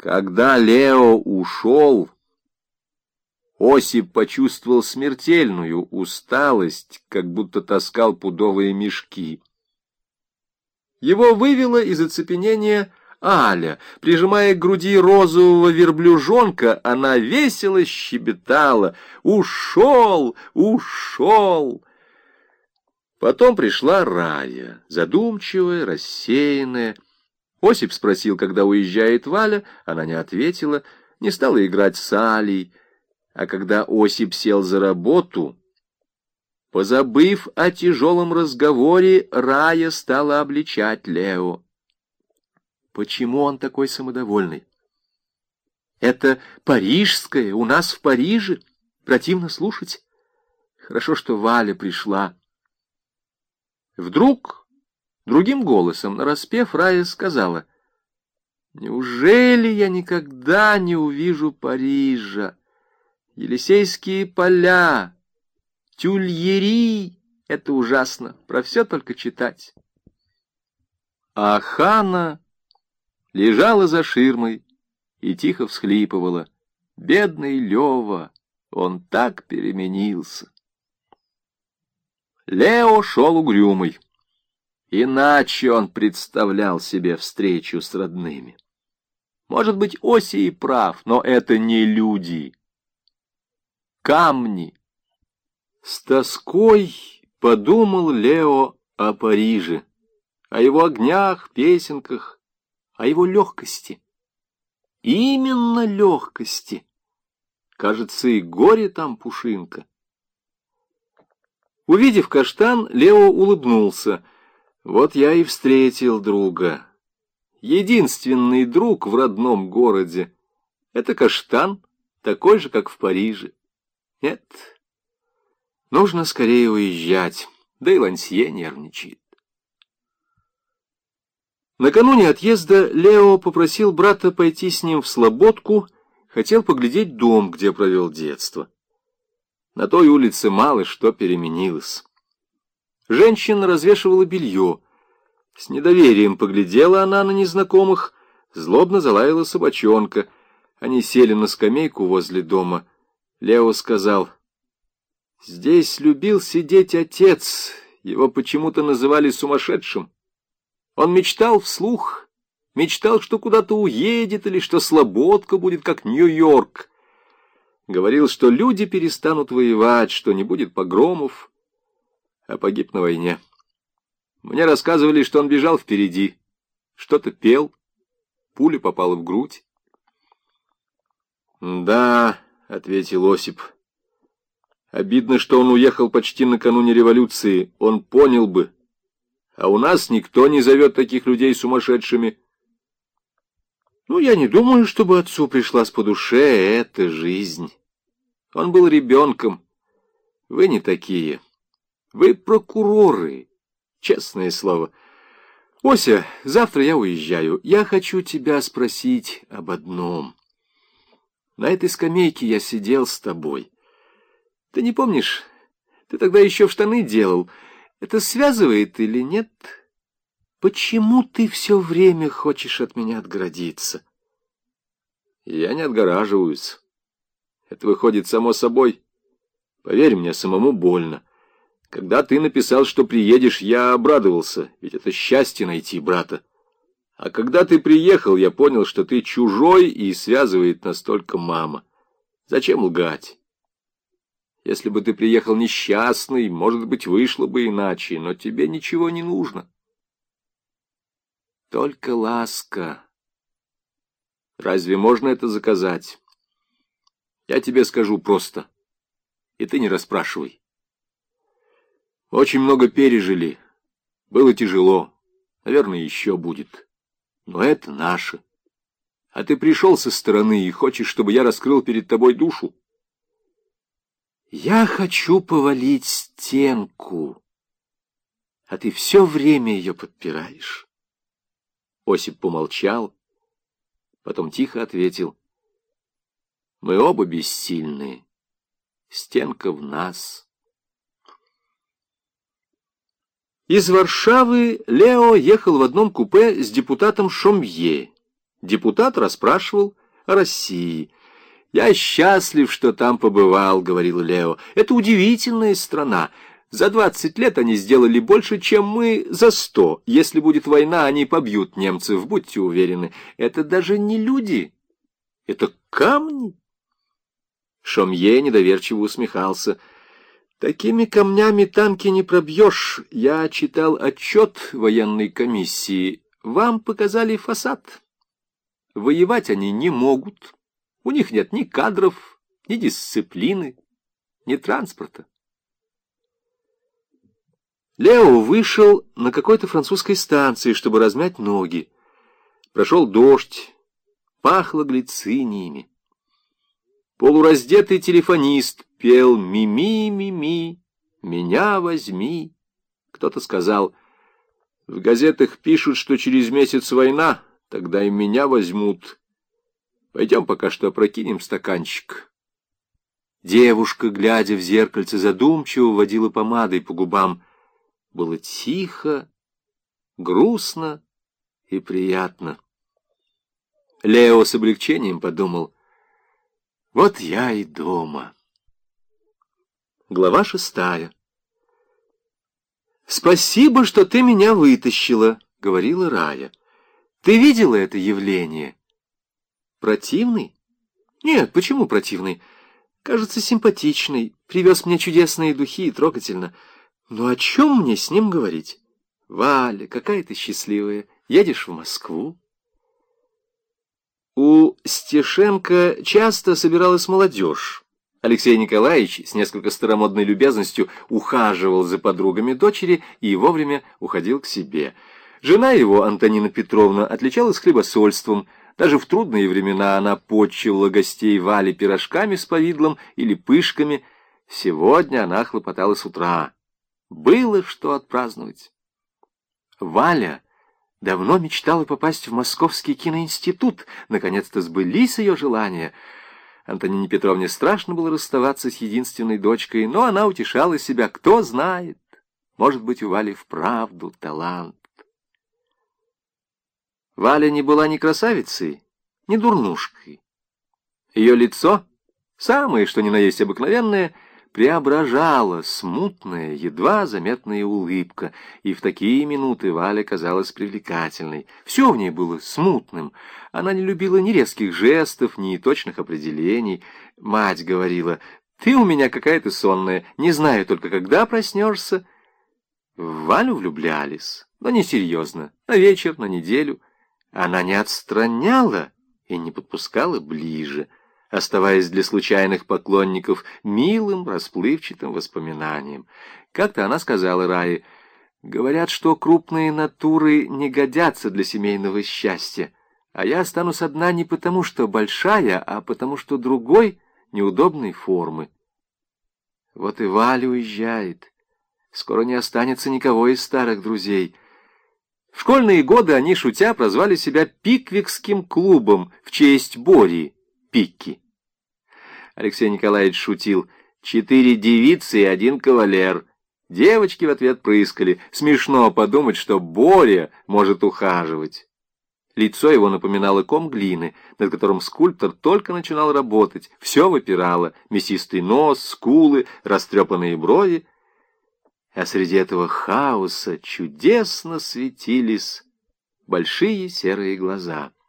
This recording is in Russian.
Когда Лео ушел, Осип почувствовал смертельную усталость, как будто таскал пудовые мешки. Его вывело из оцепенения Аля. Прижимая к груди розового верблюжонка, она весело щебетала. «Ушел! Ушел!» Потом пришла Рая, задумчивая, рассеянная. Осип спросил, когда уезжает Валя, она не ответила, не стала играть с Алей. А когда Осип сел за работу, позабыв о тяжелом разговоре, Рая стала обличать Лео. Почему он такой самодовольный? Это парижское, у нас в Париже. Противно слушать. Хорошо, что Валя пришла. Вдруг, другим голосом, нараспев, Рая сказала, «Неужели я никогда не увижу Парижа? Елисейские поля, тюльери — это ужасно, про все только читать». А Хана лежала за ширмой и тихо всхлипывала. Бедный Лева, он так переменился. Лео шел угрюмый. Иначе он представлял себе встречу с родными. Может быть, Оси и прав, но это не люди. Камни. С тоской подумал Лео о Париже, о его огнях, песенках, о его легкости. Именно легкости. Кажется, и горе там пушинка. Увидев каштан, Лео улыбнулся. Вот я и встретил друга. Единственный друг в родном городе — это каштан, такой же, как в Париже. Нет, нужно скорее уезжать, да и Лансье нервничает. Накануне отъезда Лео попросил брата пойти с ним в Слободку, хотел поглядеть дом, где провел детство. На той улице мало что переменилось. Женщина развешивала белье. С недоверием поглядела она на незнакомых, злобно залаяла собачонка. Они сели на скамейку возле дома. Лео сказал, «Здесь любил сидеть отец, его почему-то называли сумасшедшим». Он мечтал вслух, мечтал, что куда-то уедет или что Слободка будет как Нью-Йорк. Говорил, что люди перестанут воевать, что не будет погромов, а погиб на войне. Мне рассказывали, что он бежал впереди, что-то пел, пуля попала в грудь. «Да», — ответил Осип, — «обидно, что он уехал почти накануне революции, он понял бы» а у нас никто не зовет таких людей сумасшедшими. Ну, я не думаю, чтобы отцу пришлась по душе эта жизнь. Он был ребенком. Вы не такие. Вы прокуроры, честное слово. Ося, завтра я уезжаю. Я хочу тебя спросить об одном. На этой скамейке я сидел с тобой. Ты не помнишь? Ты тогда еще в штаны делал. Это связывает или нет? Почему ты все время хочешь от меня отгородиться? Я не отгораживаюсь. Это выходит само собой. Поверь мне, самому больно. Когда ты написал, что приедешь, я обрадовался, ведь это счастье найти брата. А когда ты приехал, я понял, что ты чужой и связывает настолько мама. Зачем лгать? Если бы ты приехал несчастный, может быть, вышло бы иначе, но тебе ничего не нужно. Только ласка. Разве можно это заказать? Я тебе скажу просто, и ты не расспрашивай. Очень много пережили. Было тяжело. Наверное, еще будет. Но это наше. А ты пришел со стороны и хочешь, чтобы я раскрыл перед тобой душу? Я хочу повалить стенку, а ты все время ее подпираешь. Осип помолчал, потом тихо ответил. Мы оба бессильны. Стенка в нас. Из Варшавы Лео ехал в одном купе с депутатом Шомье. Депутат расспрашивал о России. «Я счастлив, что там побывал», — говорил Лео. «Это удивительная страна. За двадцать лет они сделали больше, чем мы за сто. Если будет война, они побьют немцев, будьте уверены. Это даже не люди, это камни». Шомье недоверчиво усмехался. «Такими камнями танки не пробьешь. Я читал отчет военной комиссии. Вам показали фасад. Воевать они не могут. У них нет ни кадров, ни дисциплины, ни транспорта». Лео вышел на какой-то французской станции, чтобы размять ноги. Прошел дождь, пахло глициниями. Полураздетый телефонист пел «Ми-ми-ми-ми, меня возьми». Кто-то сказал, в газетах пишут, что через месяц война, тогда и меня возьмут. Пойдем пока что опрокинем стаканчик. Девушка, глядя в зеркальце, задумчиво водила помадой по губам. Было тихо, грустно и приятно. Лео с облегчением подумал — вот я и дома. Глава шестая. «Спасибо, что ты меня вытащила», — говорила Рая. «Ты видела это явление?» «Противный?» «Нет, почему противный? Кажется, симпатичный. Привез мне чудесные духи и трогательно. Но о чем мне с ним говорить? Валя, какая ты счастливая. Едешь в Москву?» У Стешенко часто собиралась молодежь. Алексей Николаевич с несколько старомодной любезностью ухаживал за подругами дочери и вовремя уходил к себе. Жена его, Антонина Петровна, отличалась хлебосольством. Даже в трудные времена она почивала гостей Вали пирожками с повидлом или пышками. Сегодня она хлопотала с утра. Было что отпраздновать. Валя Давно мечтала попасть в Московский киноинститут. Наконец-то сбылись ее желания. Антонине Петровне страшно было расставаться с единственной дочкой, но она утешала себя. Кто знает, может быть, у Вали вправду талант. Валя не была ни красавицей, ни дурнушкой. Ее лицо, самое что ни на есть обыкновенное — преображала смутная, едва заметная улыбка, и в такие минуты Валя казалась привлекательной. Все в ней было смутным. Она не любила ни резких жестов, ни точных определений. Мать говорила, «Ты у меня какая-то сонная, не знаю только, когда проснешься». В Валю влюблялись, но не серьезно, на вечер, на неделю. Она не отстраняла и не подпускала ближе — оставаясь для случайных поклонников милым, расплывчатым воспоминанием. Как-то она сказала Рае, «Говорят, что крупные натуры не годятся для семейного счастья, а я останусь одна не потому, что большая, а потому, что другой неудобной формы». Вот и Валя уезжает. Скоро не останется никого из старых друзей. В школьные годы они, шутя, прозвали себя «Пиквикским клубом» в честь Бори. Пикки. Алексей Николаевич шутил. Четыре девицы и один кавалер. Девочки в ответ прыскали. Смешно подумать, что Боря может ухаживать. Лицо его напоминало ком глины, над которым скульптор только начинал работать. Все выпирало. Мясистый нос, скулы, растрепанные брови. А среди этого хаоса чудесно светились большие серые глаза —